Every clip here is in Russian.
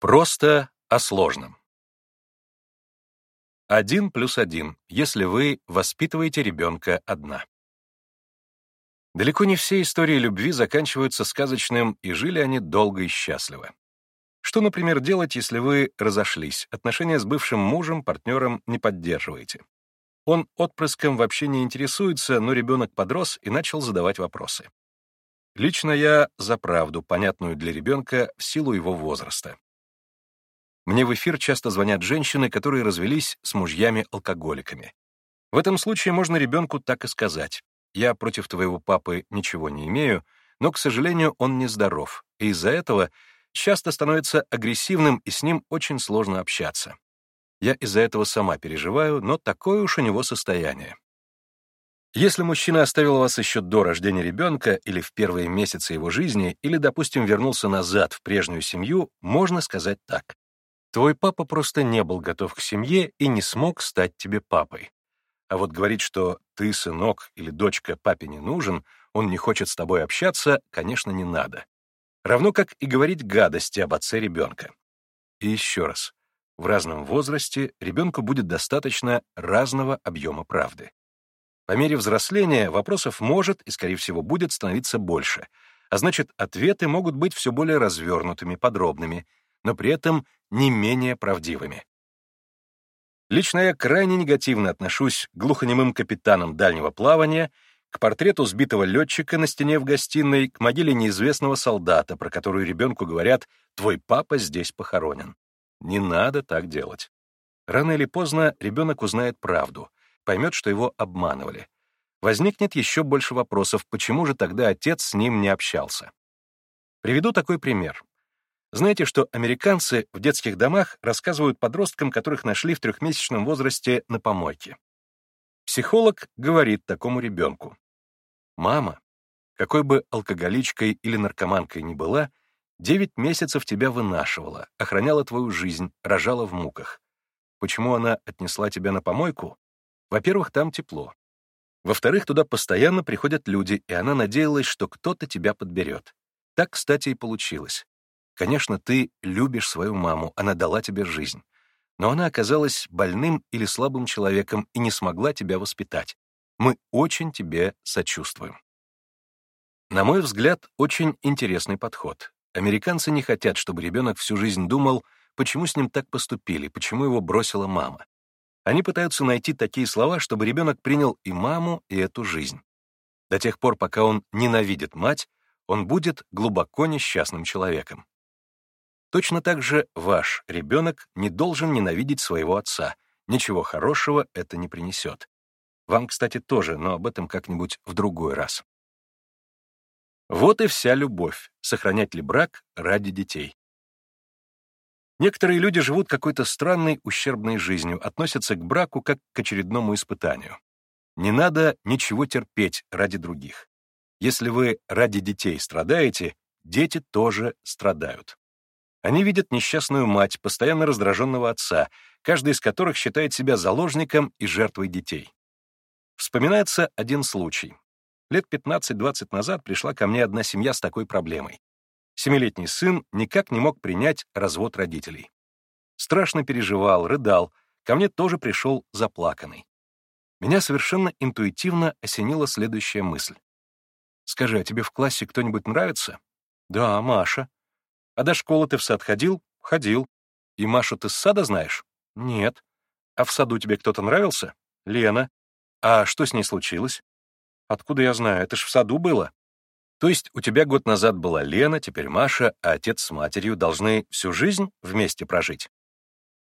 Просто о сложном. Один плюс один, если вы воспитываете ребенка одна. Далеко не все истории любви заканчиваются сказочным, и жили они долго и счастливо. Что, например, делать, если вы разошлись, отношения с бывшим мужем, партнером не поддерживаете? Он отпрыском вообще не интересуется, но ребенок подрос и начал задавать вопросы. Лично я за правду, понятную для ребенка в силу его возраста. Мне в эфир часто звонят женщины, которые развелись с мужьями-алкоголиками. В этом случае можно ребенку так и сказать. «Я против твоего папы ничего не имею, но, к сожалению, он нездоров, и из-за этого часто становится агрессивным, и с ним очень сложно общаться. Я из-за этого сама переживаю, но такое уж у него состояние. Если мужчина оставил вас еще до рождения ребенка или в первые месяцы его жизни, или, допустим, вернулся назад в прежнюю семью, можно сказать так. Твой папа просто не был готов к семье и не смог стать тебе папой. А вот говорить, что ты, сынок или дочка, папе не нужен, он не хочет с тобой общаться, конечно, не надо. Равно как и говорить гадости об отце ребенка. И еще раз, в разном возрасте ребенку будет достаточно разного объема правды. По мере взросления вопросов может и, скорее всего, будет становиться больше, а значит, ответы могут быть все более развернутыми, подробными, но при этом не менее правдивыми. Лично я крайне негативно отношусь к глухонемым капитанам дальнего плавания, к портрету сбитого летчика на стене в гостиной, к могиле неизвестного солдата, про которую ребенку говорят «твой папа здесь похоронен». Не надо так делать. Рано или поздно ребенок узнает правду, поймет, что его обманывали. Возникнет еще больше вопросов, почему же тогда отец с ним не общался. Приведу такой пример. Знаете, что американцы в детских домах рассказывают подросткам, которых нашли в трехмесячном возрасте на помойке? Психолог говорит такому ребенку. «Мама, какой бы алкоголичкой или наркоманкой ни была, девять месяцев тебя вынашивала, охраняла твою жизнь, рожала в муках. Почему она отнесла тебя на помойку? Во-первых, там тепло. Во-вторых, туда постоянно приходят люди, и она надеялась, что кто-то тебя подберет. Так, кстати, и получилось. Конечно, ты любишь свою маму, она дала тебе жизнь. Но она оказалась больным или слабым человеком и не смогла тебя воспитать. Мы очень тебе сочувствуем. На мой взгляд, очень интересный подход. Американцы не хотят, чтобы ребенок всю жизнь думал, почему с ним так поступили, почему его бросила мама. Они пытаются найти такие слова, чтобы ребенок принял и маму, и эту жизнь. До тех пор, пока он ненавидит мать, он будет глубоко несчастным человеком. Точно так же ваш ребенок не должен ненавидеть своего отца. Ничего хорошего это не принесет. Вам, кстати, тоже, но об этом как-нибудь в другой раз. Вот и вся любовь — сохранять ли брак ради детей. Некоторые люди живут какой-то странной, ущербной жизнью, относятся к браку как к очередному испытанию. Не надо ничего терпеть ради других. Если вы ради детей страдаете, дети тоже страдают. Они видят несчастную мать, постоянно раздраженного отца, каждый из которых считает себя заложником и жертвой детей. Вспоминается один случай. Лет 15-20 назад пришла ко мне одна семья с такой проблемой. Семилетний сын никак не мог принять развод родителей. Страшно переживал, рыдал, ко мне тоже пришел заплаканный. Меня совершенно интуитивно осенила следующая мысль. «Скажи, а тебе в классе кто-нибудь нравится?» «Да, Маша», а до школы ты в сад ходил? Ходил. И Машу ты с сада знаешь? Нет. А в саду тебе кто-то нравился? Лена. А что с ней случилось? Откуда я знаю? Это ж в саду было. То есть у тебя год назад была Лена, теперь Маша, а отец с матерью должны всю жизнь вместе прожить?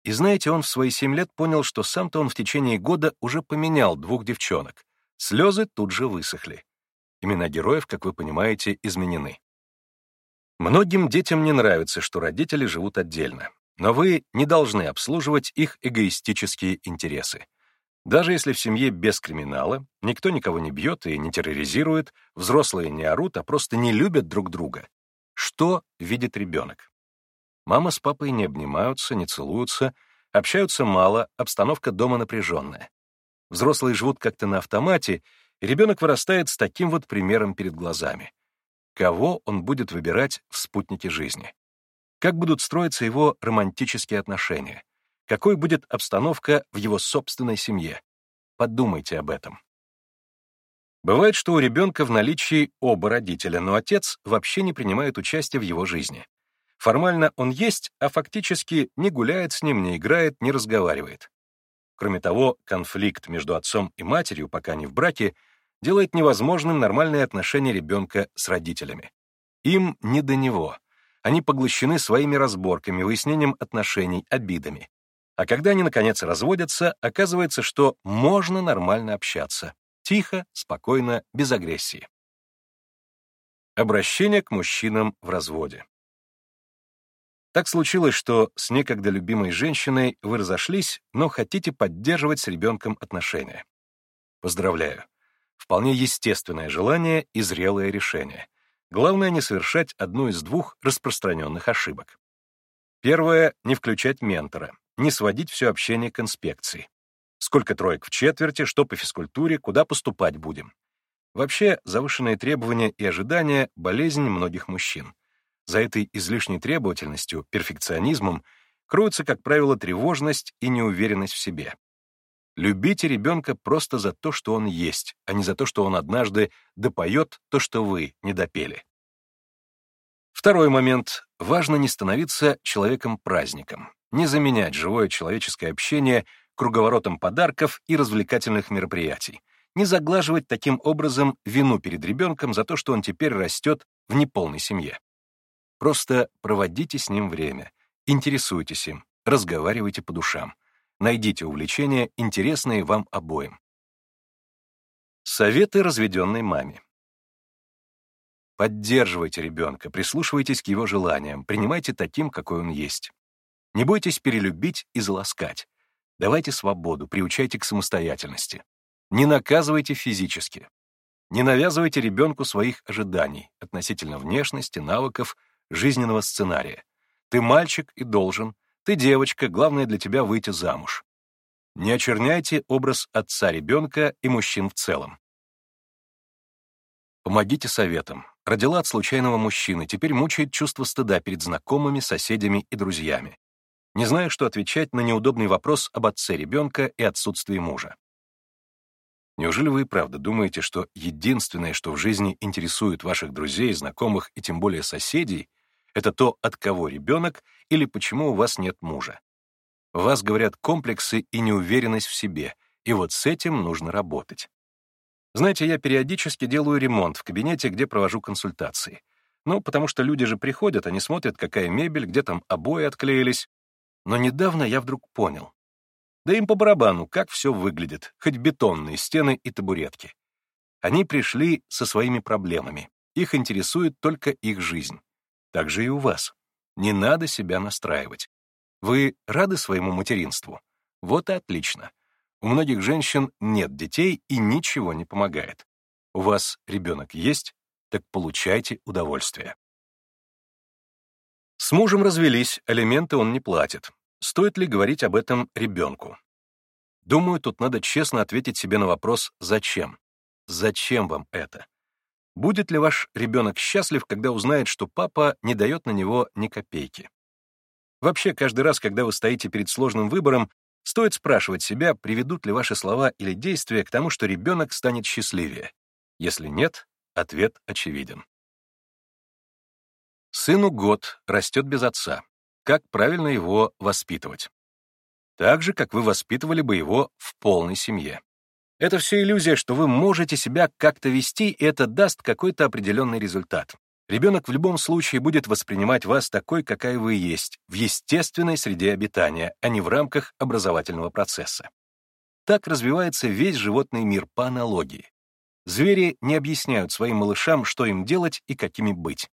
И знаете, он в свои семь лет понял, что сам-то он в течение года уже поменял двух девчонок. Слезы тут же высохли. Имена героев, как вы понимаете, изменены. Многим детям не нравится, что родители живут отдельно, но вы не должны обслуживать их эгоистические интересы. Даже если в семье без криминала, никто никого не бьет и не терроризирует, взрослые не орут, а просто не любят друг друга. Что видит ребенок? Мама с папой не обнимаются, не целуются, общаются мало, обстановка дома напряженная. Взрослые живут как-то на автомате, и ребенок вырастает с таким вот примером перед глазами кого он будет выбирать в спутнике жизни. Как будут строиться его романтические отношения? Какой будет обстановка в его собственной семье? Подумайте об этом. Бывает, что у ребенка в наличии оба родителя, но отец вообще не принимает участия в его жизни. Формально он есть, а фактически не гуляет с ним, не играет, не разговаривает. Кроме того, конфликт между отцом и матерью, пока не в браке, делает невозможным нормальные отношения ребенка с родителями. Им не до него. Они поглощены своими разборками, выяснением отношений, обидами. А когда они, наконец, разводятся, оказывается, что можно нормально общаться. Тихо, спокойно, без агрессии. Обращение к мужчинам в разводе. Так случилось, что с некогда любимой женщиной вы разошлись, но хотите поддерживать с ребенком отношения. Поздравляю. Вполне естественное желание и зрелое решение. Главное не совершать одну из двух распространенных ошибок. Первое — не включать ментора, не сводить все общение к инспекции. Сколько троек в четверти, что по физкультуре, куда поступать будем. Вообще, завышенные требования и ожидания — болезнь многих мужчин. За этой излишней требовательностью, перфекционизмом, кроются, как правило, тревожность и неуверенность в себе. Любите ребенка просто за то, что он есть, а не за то, что он однажды допоет то, что вы не допели. Второй момент. Важно не становиться человеком-праздником, не заменять живое человеческое общение круговоротом подарков и развлекательных мероприятий, не заглаживать таким образом вину перед ребенком за то, что он теперь растет в неполной семье. Просто проводите с ним время, интересуйтесь им, разговаривайте по душам. Найдите увлечения, интересные вам обоим. Советы разведенной маме. Поддерживайте ребенка, прислушивайтесь к его желаниям, принимайте таким, какой он есть. Не бойтесь перелюбить и заласкать. Давайте свободу, приучайте к самостоятельности. Не наказывайте физически. Не навязывайте ребенку своих ожиданий относительно внешности, навыков, жизненного сценария. Ты мальчик и должен, ты девочка, главное для тебя выйти замуж. Не очерняйте образ отца ребенка и мужчин в целом. Помогите советам. Родила от случайного мужчины, теперь мучает чувство стыда перед знакомыми, соседями и друзьями не зная, что отвечать на неудобный вопрос об отце ребенка и отсутствии мужа. Неужели вы и правда думаете, что единственное, что в жизни интересует ваших друзей, знакомых и тем более соседей, это то, от кого ребенок или почему у вас нет мужа? Вас говорят комплексы и неуверенность в себе, и вот с этим нужно работать. Знаете, я периодически делаю ремонт в кабинете, где провожу консультации. Ну, потому что люди же приходят, они смотрят, какая мебель, где там обои отклеились, но недавно я вдруг понял. Да им по барабану, как все выглядит, хоть бетонные стены и табуретки. Они пришли со своими проблемами. Их интересует только их жизнь. Так же и у вас. Не надо себя настраивать. Вы рады своему материнству? Вот и отлично. У многих женщин нет детей и ничего не помогает. У вас ребенок есть, так получайте удовольствие. С мужем развелись, алименты он не платит. Стоит ли говорить об этом ребенку? Думаю, тут надо честно ответить себе на вопрос «Зачем?». Зачем вам это? Будет ли ваш ребенок счастлив, когда узнает, что папа не дает на него ни копейки? Вообще, каждый раз, когда вы стоите перед сложным выбором, стоит спрашивать себя, приведут ли ваши слова или действия к тому, что ребенок станет счастливее. Если нет, ответ очевиден. Сыну год, растет без отца. Как правильно его воспитывать? Так же, как вы воспитывали бы его в полной семье. Это все иллюзия, что вы можете себя как-то вести, и это даст какой-то определенный результат. Ребенок в любом случае будет воспринимать вас такой, какая вы есть, в естественной среде обитания, а не в рамках образовательного процесса. Так развивается весь животный мир по аналогии. Звери не объясняют своим малышам, что им делать и какими быть.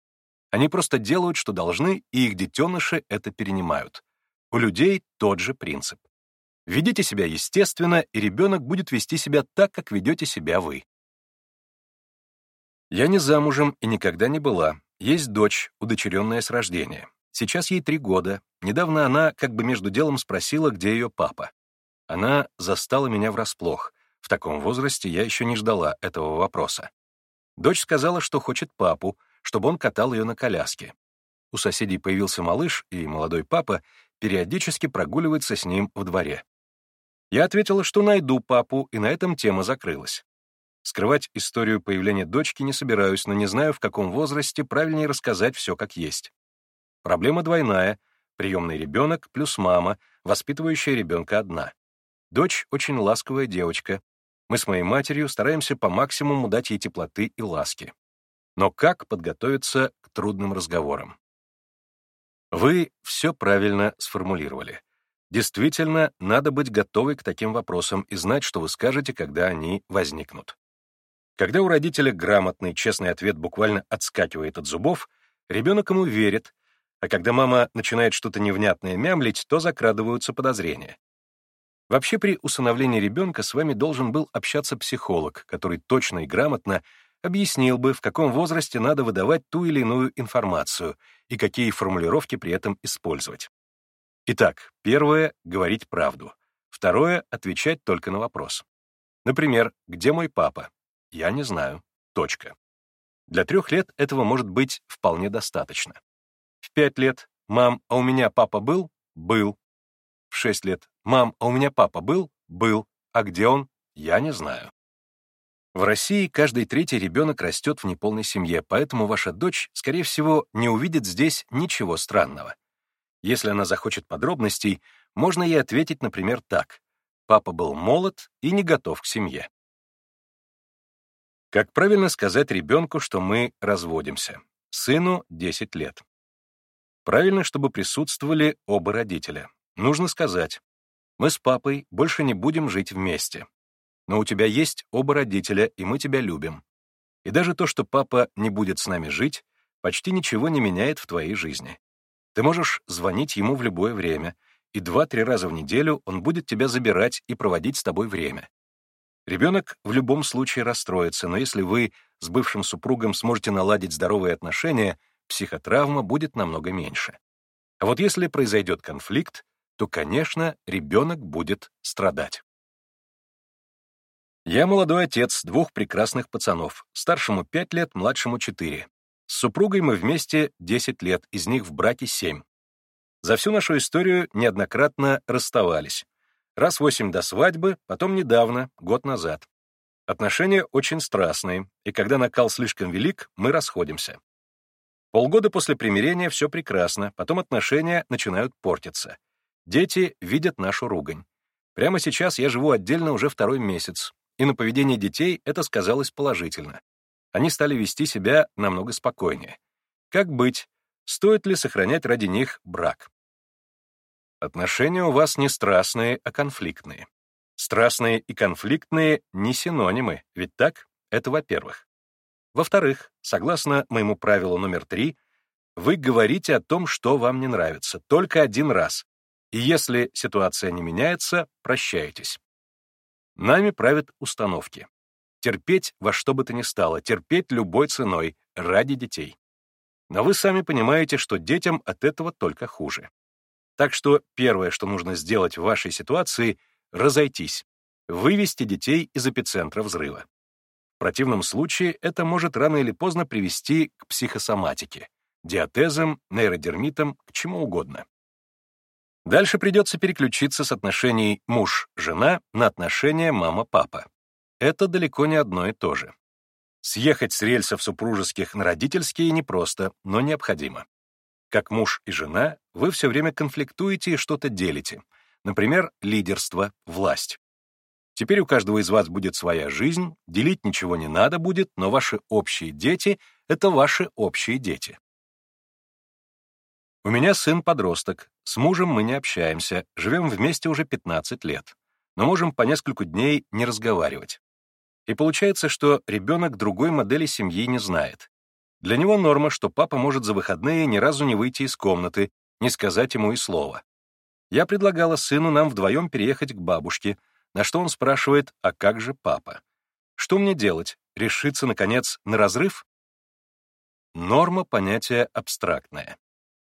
Они просто делают, что должны, и их детеныши это перенимают. У людей тот же принцип. Ведите себя естественно, и ребенок будет вести себя так, как ведете себя вы. Я не замужем и никогда не была. Есть дочь, удочеренная с рождения. Сейчас ей три года. Недавно она как бы между делом спросила, где ее папа. Она застала меня врасплох. В таком возрасте я еще не ждала этого вопроса. Дочь сказала, что хочет папу, чтобы он катал ее на коляске. у соседей появился малыш, и молодой папа периодически прогуливается с ним в дворе. Я ответила, что найду папу, и на этом тема закрылась. Скрывать историю появления дочки не собираюсь, но не знаю, в каком возрасте правильнее рассказать все как есть. Проблема двойная — приемный ребенок плюс мама, воспитывающая ребенка одна. Дочь — очень ласковая девочка. Мы с моей матерью стараемся по максимуму дать ей теплоты и ласки. Но как подготовиться к трудным разговорам? Вы все правильно сформулировали. Действительно, надо быть готовой к таким вопросам и знать, что вы скажете, когда они возникнут. Когда у родителя грамотный, честный ответ буквально отскакивает от зубов, ребенок ему верит, а когда мама начинает что-то невнятное мямлить, то закрадываются подозрения. Вообще при усыновлении ребенка с вами должен был общаться психолог, который точно и грамотно объяснил бы, в каком возрасте надо выдавать ту или иную информацию и какие формулировки при этом использовать. Итак, первое — говорить правду. Второе — отвечать только на вопрос. Например, «Где мой папа?» «Я не знаю». Точка. Для трех лет этого может быть вполне достаточно. В пять лет «Мам, а у меня папа был?» «Был». В шесть лет «Мам, а у меня папа был?» «Был». А где он? Я не знаю. В России каждый третий ребенок растет в неполной семье, поэтому ваша дочь, скорее всего, не увидит здесь ничего странного. Если она захочет подробностей, можно ей ответить, например, так. Папа был молод и не готов к семье. Как правильно сказать ребенку, что мы разводимся? Сыну 10 лет. Правильно, чтобы присутствовали оба родителя. Нужно сказать, мы с папой больше не будем жить вместе но у тебя есть оба родителя, и мы тебя любим. И даже то, что папа не будет с нами жить, почти ничего не меняет в твоей жизни. Ты можешь звонить ему в любое время, и два-три раза в неделю он будет тебя забирать и проводить с тобой время. Ребенок в любом случае расстроится, но если вы с бывшим супругом сможете наладить здоровые отношения, психотравма будет намного меньше. А вот если произойдет конфликт, то, конечно, ребенок будет страдать. Я молодой отец двух прекрасных пацанов, старшему пять лет, младшему четыре. С супругой мы вместе 10 лет, из них в браке семь. За всю нашу историю неоднократно расставались. Раз восемь до свадьбы, потом недавно, год назад. Отношения очень страстные, и когда накал слишком велик, мы расходимся. Полгода после примирения все прекрасно, потом отношения начинают портиться. Дети видят нашу ругань. Прямо сейчас я живу отдельно уже второй месяц, и на поведение детей это сказалось положительно. Они стали вести себя намного спокойнее. Как быть? Стоит ли сохранять ради них брак? Отношения у вас не страстные, а конфликтные. Страстные и конфликтные — не синонимы, ведь так? Это во-первых. Во-вторых, согласно моему правилу номер три, вы говорите о том, что вам не нравится, только один раз. И если ситуация не меняется, прощаетесь. Нами правят установки. Терпеть во что бы то ни стало, терпеть любой ценой, ради детей. Но вы сами понимаете, что детям от этого только хуже. Так что первое, что нужно сделать в вашей ситуации — разойтись, вывести детей из эпицентра взрыва. В противном случае это может рано или поздно привести к психосоматике, диатезам, нейродермитам, к чему угодно. Дальше придется переключиться с отношений муж-жена на отношения мама-папа. Это далеко не одно и то же. Съехать с рельсов супружеских на родительские непросто, но необходимо. Как муж и жена, вы все время конфликтуете и что-то делите. Например, лидерство, власть. Теперь у каждого из вас будет своя жизнь, делить ничего не надо будет, но ваши общие дети — это ваши общие дети. У меня сын-подросток, с мужем мы не общаемся, живем вместе уже 15 лет, но можем по несколько дней не разговаривать. И получается, что ребенок другой модели семьи не знает. Для него норма, что папа может за выходные ни разу не выйти из комнаты, не сказать ему и слова. Я предлагала сыну нам вдвоем переехать к бабушке, на что он спрашивает, а как же папа? Что мне делать? Решиться, наконец, на разрыв? Норма — понятие абстрактное.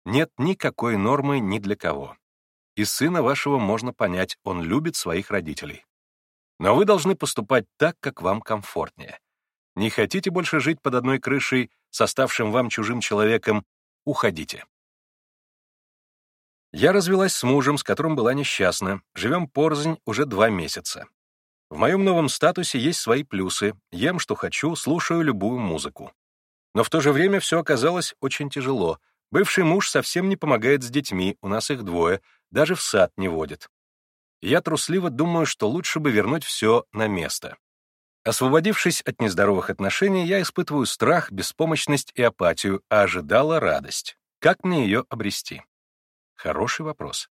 Нет никакой нормы ни для кого. И сына вашего можно понять, он любит своих родителей. Но вы должны поступать так, как вам комфортнее. Не хотите больше жить под одной крышей с оставшим вам чужим человеком — уходите. Я развелась с мужем, с которым была несчастна, живем порознь уже два месяца. В моем новом статусе есть свои плюсы, ем, что хочу, слушаю любую музыку. Но в то же время все оказалось очень тяжело. Бывший муж совсем не помогает с детьми, у нас их двое, даже в сад не водит. Я трусливо думаю, что лучше бы вернуть все на место. Освободившись от нездоровых отношений, я испытываю страх, беспомощность и апатию, а ожидала радость. Как мне ее обрести? Хороший вопрос.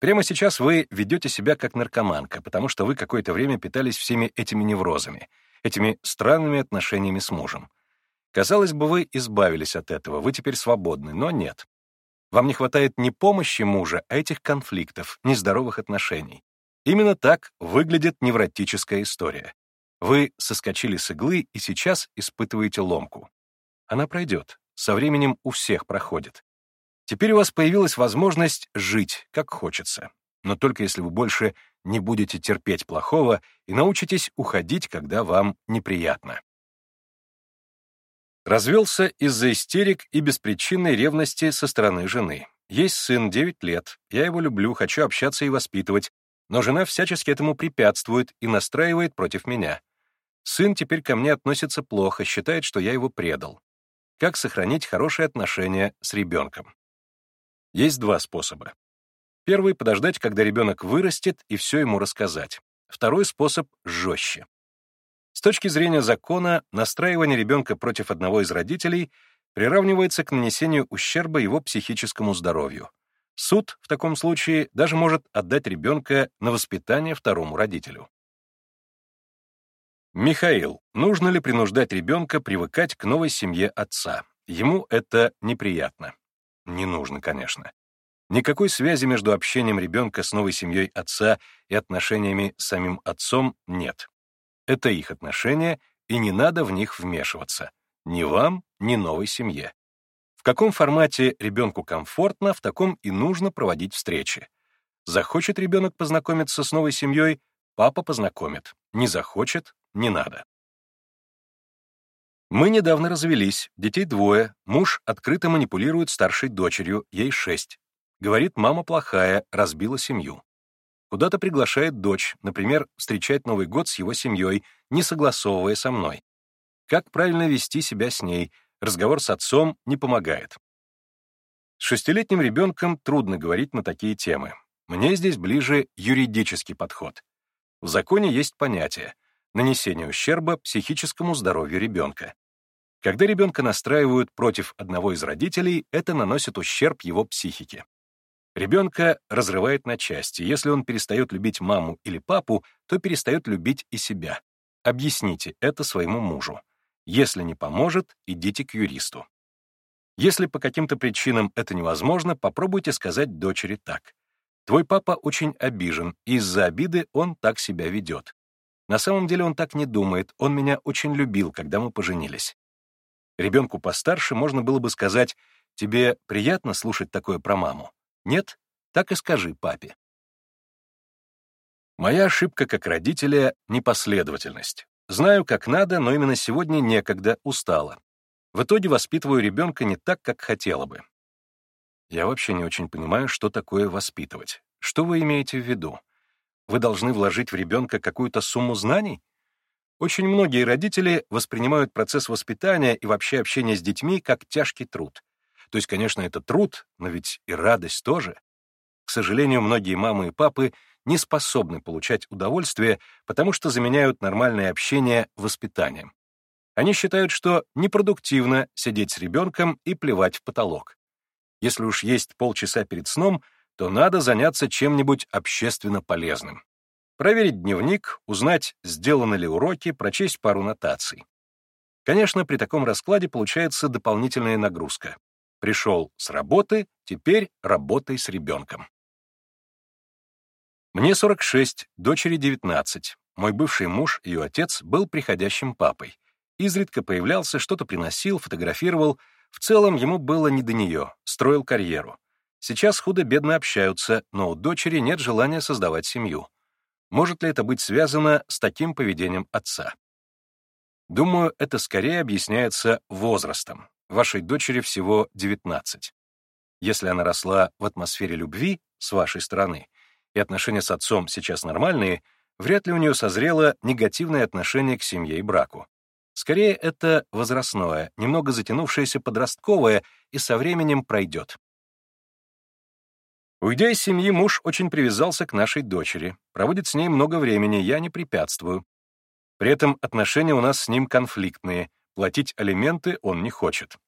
Прямо сейчас вы ведете себя как наркоманка, потому что вы какое-то время питались всеми этими неврозами, этими странными отношениями с мужем. Казалось бы, вы избавились от этого, вы теперь свободны, но нет. Вам не хватает не помощи мужа, а этих конфликтов, нездоровых отношений. Именно так выглядит невротическая история. Вы соскочили с иглы и сейчас испытываете ломку. Она пройдет, со временем у всех проходит. Теперь у вас появилась возможность жить, как хочется. Но только если вы больше не будете терпеть плохого и научитесь уходить, когда вам неприятно. Развелся из-за истерик и беспричинной ревности со стороны жены. Есть сын 9 лет, я его люблю, хочу общаться и воспитывать, но жена всячески этому препятствует и настраивает против меня. Сын теперь ко мне относится плохо, считает, что я его предал. Как сохранить хорошие отношения с ребенком? Есть два способа. Первый — подождать, когда ребенок вырастет, и все ему рассказать. Второй способ — жестче. С точки зрения закона, настраивание ребенка против одного из родителей приравнивается к нанесению ущерба его психическому здоровью. Суд в таком случае даже может отдать ребенка на воспитание второму родителю. Михаил, нужно ли принуждать ребенка привыкать к новой семье отца? Ему это неприятно. Не нужно, конечно. Никакой связи между общением ребенка с новой семьей отца и отношениями с самим отцом нет. Это их отношения, и не надо в них вмешиваться. Ни вам, ни новой семье. В каком формате ребенку комфортно, в таком и нужно проводить встречи. Захочет ребенок познакомиться с новой семьей, папа познакомит. Не захочет — не надо. Мы недавно развелись, детей двое, муж открыто манипулирует старшей дочерью, ей шесть. Говорит, мама плохая, разбила семью. Куда-то приглашает дочь, например, встречать Новый год с его семьей, не согласовывая со мной. Как правильно вести себя с ней, разговор с отцом не помогает. С шестилетним ребенком трудно говорить на такие темы. Мне здесь ближе юридический подход. В законе есть понятие нанесение ущерба психическому здоровью ребенка. Когда ребенка настраивают против одного из родителей, это наносит ущерб его психике. Ребенка разрывает на части. Если он перестает любить маму или папу, то перестает любить и себя. Объясните это своему мужу. Если не поможет, идите к юристу. Если по каким-то причинам это невозможно, попробуйте сказать дочери так. Твой папа очень обижен, и из-за обиды он так себя ведет. На самом деле он так не думает, он меня очень любил, когда мы поженились. Ребенку постарше можно было бы сказать, «Тебе приятно слушать такое про маму?» Нет? Так и скажи папе. Моя ошибка как родителя — непоследовательность. Знаю, как надо, но именно сегодня некогда, устала. В итоге воспитываю ребенка не так, как хотела бы. Я вообще не очень понимаю, что такое воспитывать. Что вы имеете в виду? Вы должны вложить в ребенка какую-то сумму знаний? Очень многие родители воспринимают процесс воспитания и вообще общения с детьми как тяжкий труд. То есть, конечно, это труд, но ведь и радость тоже. К сожалению, многие мамы и папы не способны получать удовольствие, потому что заменяют нормальное общение воспитанием. Они считают, что непродуктивно сидеть с ребенком и плевать в потолок. Если уж есть полчаса перед сном, то надо заняться чем-нибудь общественно полезным проверить дневник, узнать, сделаны ли уроки, прочесть пару нотаций. Конечно, при таком раскладе получается дополнительная нагрузка. Пришел с работы, теперь работай с ребенком. Мне 46, дочери 19. Мой бывший муж, ее отец, был приходящим папой. Изредка появлялся, что-то приносил, фотографировал. В целом ему было не до нее, строил карьеру. Сейчас худо-бедно общаются, но у дочери нет желания создавать семью. Может ли это быть связано с таким поведением отца? Думаю, это скорее объясняется возрастом. Вашей дочери всего 19. Если она росла в атмосфере любви с вашей стороны, и отношения с отцом сейчас нормальные, вряд ли у нее созрело негативное отношение к семье и браку. Скорее, это возрастное, немного затянувшееся подростковое и со временем пройдет. Уйдя из семьи, муж очень привязался к нашей дочери, проводит с ней много времени, я не препятствую. При этом отношения у нас с ним конфликтные, платить алименты он не хочет.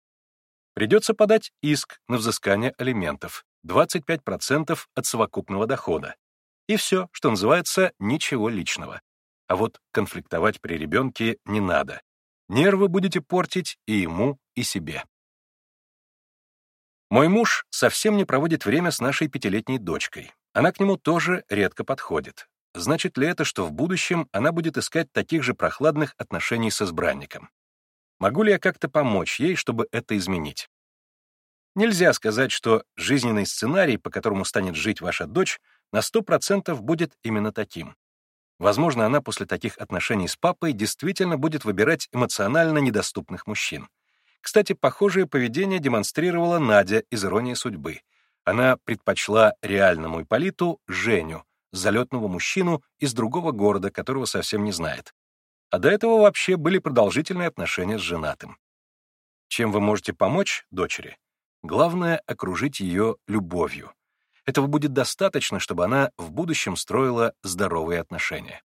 Придется подать иск на взыскание алиментов, 25% от совокупного дохода. И все, что называется, ничего личного. А вот конфликтовать при ребенке не надо. Нервы будете портить и ему, и себе. Мой муж совсем не проводит время с нашей пятилетней дочкой. Она к нему тоже редко подходит. Значит ли это, что в будущем она будет искать таких же прохладных отношений с избранником? Могу ли я как-то помочь ей, чтобы это изменить? Нельзя сказать, что жизненный сценарий, по которому станет жить ваша дочь, на 100% будет именно таким. Возможно, она после таких отношений с папой действительно будет выбирать эмоционально недоступных мужчин. Кстати, похожее поведение демонстрировала Надя из «Иронии судьбы». Она предпочла реальному Ипполиту Женю, залетного мужчину из другого города, которого совсем не знает. А до этого вообще были продолжительные отношения с женатым. Чем вы можете помочь дочери? Главное — окружить ее любовью. Этого будет достаточно, чтобы она в будущем строила здоровые отношения.